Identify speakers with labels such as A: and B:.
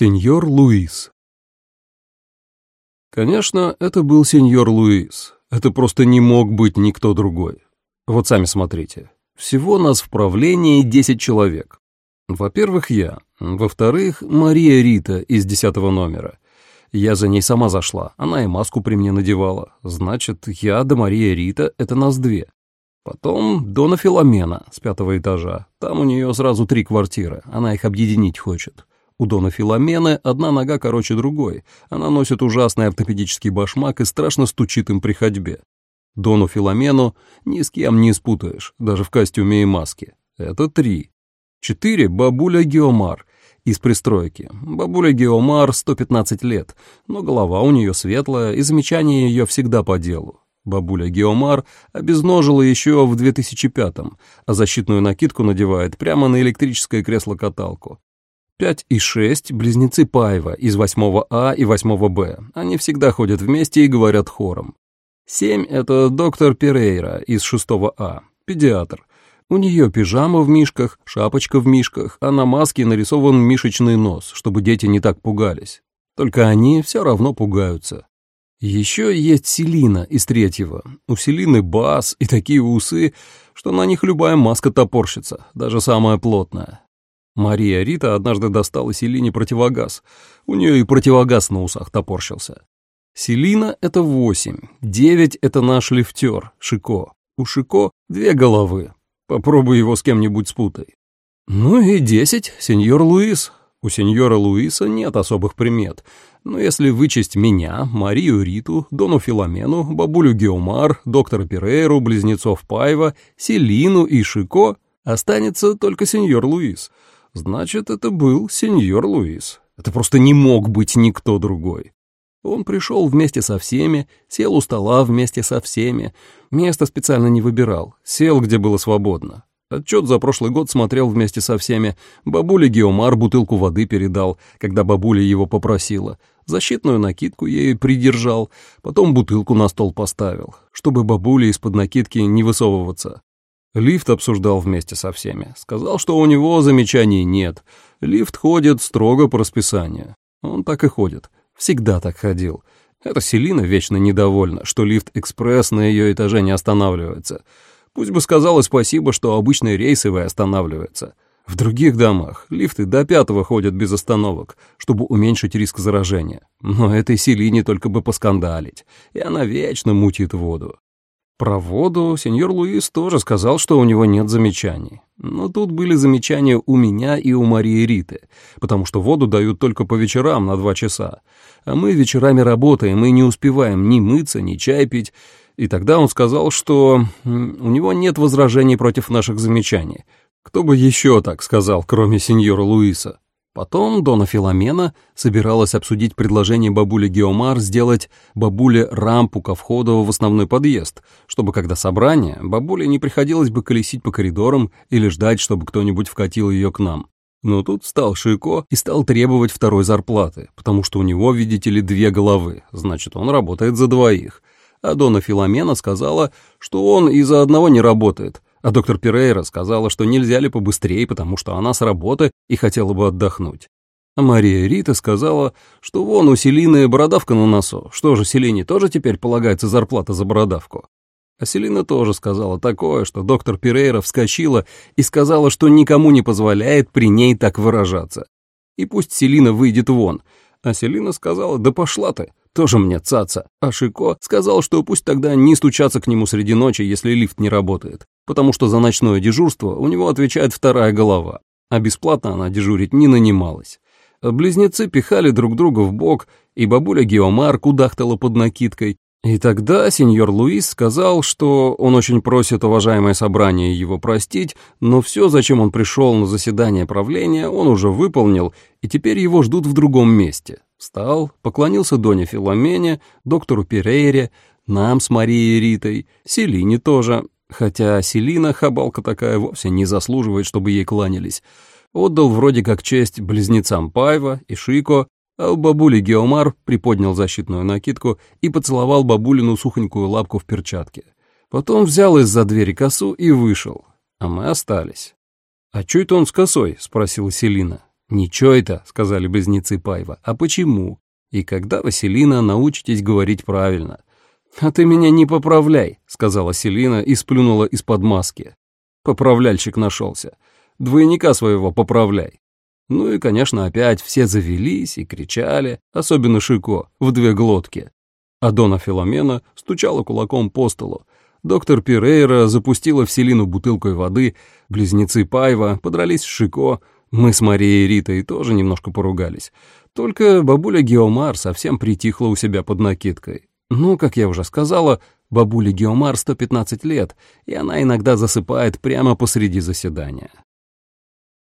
A: Сеньор Луис. Конечно, это был сеньор Луис. Это просто не мог быть никто другой. Вот сами смотрите. Всего нас в правлении 10 человек. Во-первых, я. Во-вторых, Мария Рита из десятого номера. Я за ней сама зашла, она и маску при мне надевала. Значит, я да Мария Рита — это нас две. Потом Дона Филомена с пятого этажа. Там у нее сразу три квартиры, она их объединить хочет. У Дона Филомены одна нога короче другой. Она носит ужасный ортопедический башмак и страшно стучит им при ходьбе. Дону Филомену ни с кем не спутаешь, даже в костюме и маске. Это три. Четыре — бабуля Геомар из пристройки. Бабуля Геомар 115 лет, но голова у нее светлая, и замечания ее всегда по делу. Бабуля Геомар обезножила еще в 2005-м, а защитную накидку надевает прямо на электрическое кресло-каталку. 5 и 6 — близнецы Паева из 8 А и 8 Б. Они всегда ходят вместе и говорят хором. 7 — это доктор Перейра из 6 А, педиатр. У нее пижама в мишках, шапочка в мишках, а на маске нарисован мишечный нос, чтобы дети не так пугались. Только они все равно пугаются. Еще есть Селина из третьего. У Селины бас и такие усы, что на них любая маска топорщится, даже самая плотная. Мария Рита однажды достала Селине противогаз. У нее и противогаз на усах топорщился. Селина — это восемь, девять — это наш лифтер, Шико. У Шико две головы. Попробуй его с кем-нибудь спутай. Ну и десять — сеньор Луис. У сеньора Луиса нет особых примет. Но если вычесть меня, Марию Риту, Дону Филомену, бабулю Геомар, доктора Перейру, близнецов Паева, Селину и Шико, останется только сеньор Луис — Значит, это был сеньор Луис. Это просто не мог быть никто другой. Он пришел вместе со всеми, сел у стола вместе со всеми. Место специально не выбирал, сел, где было свободно. Отчет за прошлый год смотрел вместе со всеми. Бабуле Геомар бутылку воды передал, когда бабуля его попросила. Защитную накидку ей придержал, потом бутылку на стол поставил, чтобы бабуле из-под накидки не высовываться. Лифт обсуждал вместе со всеми. Сказал, что у него замечаний нет. Лифт ходит строго по расписанию. Он так и ходит. Всегда так ходил. Эта Селина вечно недовольна, что лифт-экспресс на ее этаже не останавливается. Пусть бы сказала спасибо, что обычные рейсовые останавливаются. В других домах лифты до пятого ходят без остановок, чтобы уменьшить риск заражения. Но этой Селине только бы поскандалить, и она вечно мутит воду. Про воду сеньор Луис тоже сказал, что у него нет замечаний. Но тут были замечания у меня и у Марии Риты, потому что воду дают только по вечерам на два часа. А мы вечерами работаем и не успеваем ни мыться, ни чай пить. И тогда он сказал, что у него нет возражений против наших замечаний. Кто бы еще так сказал, кроме сеньора Луиса? Потом Дона Филомена собиралась обсудить предложение бабули Геомар сделать бабуле рампу ко входу в основной подъезд, чтобы когда собрание, бабуле не приходилось бы колесить по коридорам или ждать, чтобы кто-нибудь вкатил ее к нам. Но тут стал Шико и стал требовать второй зарплаты, потому что у него, видите ли, две головы, значит, он работает за двоих. А Дона Филомена сказала, что он и за одного не работает — а доктор Перейра сказала, что нельзя ли побыстрее, потому что она с работы и хотела бы отдохнуть. А Мария Рита сказала, что вон у Селины бородавка на носу. Что же, Селине тоже теперь полагается зарплата за бородавку? А Селина тоже сказала такое, что доктор Перейра вскочила и сказала, что никому не позволяет при ней так выражаться. И пусть Селина выйдет вон. А Селина сказала, да пошла ты, тоже мне цаца. А Шико сказал, что пусть тогда не стучаться к нему среди ночи, если лифт не работает потому что за ночное дежурство у него отвечает вторая голова, а бесплатно она дежурить не нанималась. Близнецы пихали друг друга в бок, и бабуля Геомар кудахтала под накидкой. И тогда сеньор Луис сказал, что он очень просит уважаемое собрание его простить, но все, зачем он пришел на заседание правления, он уже выполнил, и теперь его ждут в другом месте. Встал, поклонился Доне Филомене, доктору Перейре, нам с Марией Ритой, Селине тоже, Хотя Селина, хабалка такая, вовсе не заслуживает, чтобы ей кланялись. Отдал вроде как честь близнецам Пайва и Шико, а у бабули Геомар приподнял защитную накидку и поцеловал бабулину сухонькую лапку в перчатке. Потом взял из-за двери косу и вышел, а мы остались. «А чё это он с косой?» — спросила Селина. «Ничего это», — сказали близнецы Пайва, — «а почему? И когда, Василина, научитесь говорить правильно?» «А ты меня не поправляй», — сказала Селина и сплюнула из-под маски. Поправляльщик нашелся. Двойника своего поправляй. Ну и, конечно, опять все завелись и кричали, особенно Шико, в две глотки. А Дона Филомена стучала кулаком по столу. Доктор Пирейра запустила в Селину бутылкой воды, близнецы Пайва подрались с Шико, мы с Марией Ритой тоже немножко поругались. Только бабуля Геомар совсем притихла у себя под накидкой. Ну, как я уже сказала, бабуле Геомар 115 лет, и она иногда засыпает прямо посреди заседания.